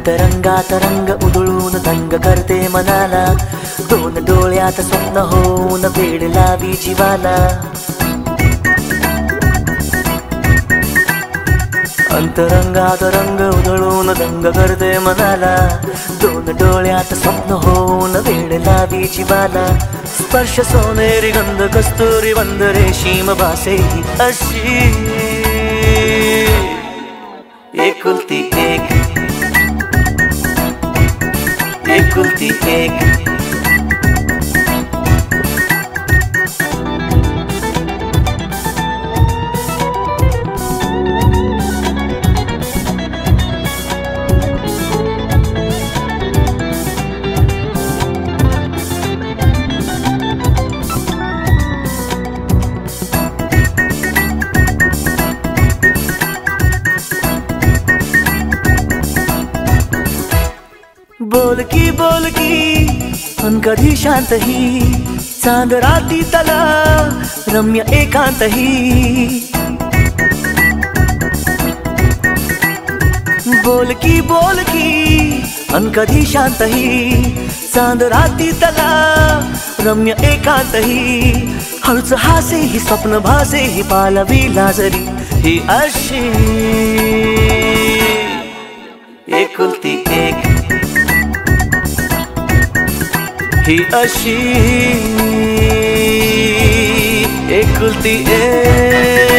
अंतरंगात रंग उधळून दंग करते मनाला दोन डोळ्यात स्वप्न होऊन वेड लावी जीवाला अंतरंगात रंग उधळून दंग करते मनाला दोन डोळ्यात स्वप्न होऊन वेड लावी जीवाला स्पर्श सोनेरी गंध कस्तुरी बंद रेशीम भासे ही अशी the cake. बोल की बोल की पण कधी शांत ही। चाँद राती तला, रम्य एकांत ही। बोल की बोल की अन कधी शांत ही। चाँद राती तला, रम्य एकांत ही। हळूच हासे ही, स्वप्न भासे ही, पालवी लाजरी, ही अशी। ती अशी. एकुलती एक.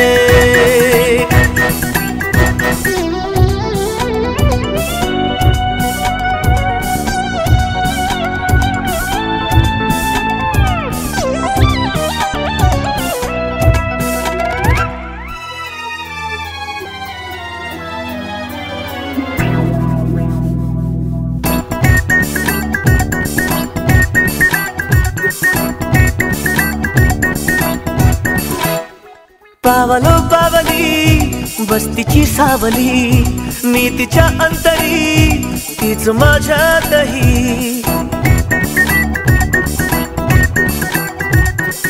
पावलो पावली बस्तीची सावली मी तिच्या अंतरी तीच माझ्यातही.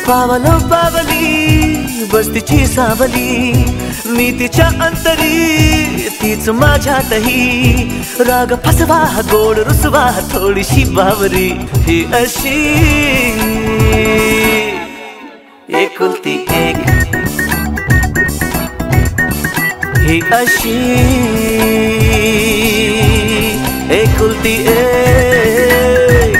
पावलो पावली बस्तीची सावली मी तिच्या अंतरी तीच माझ्यातही. राग फसवा गोड रुसवा थोडीशी बावरी ही अशी. एकुलती अशी. एकुलती एक.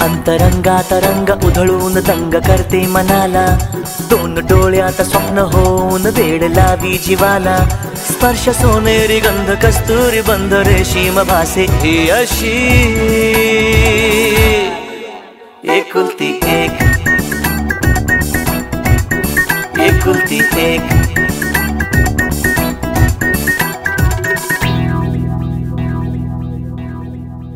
अंतरंगात रंग उधळून तंग करते मनाला. दोन डोळ्यात स्वप्न होऊन वेड लावी जीवाला. स्पर्श सोनेरी गंध कस्तुरी बंध रेशीम भासे ही अशी.